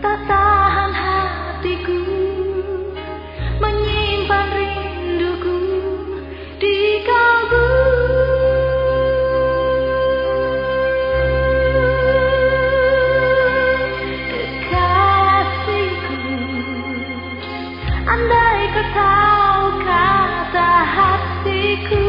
Tak tahan hatiku Menyimpan rinduku Di kalbu. Kekasihku Andai kau tahu kata hatiku.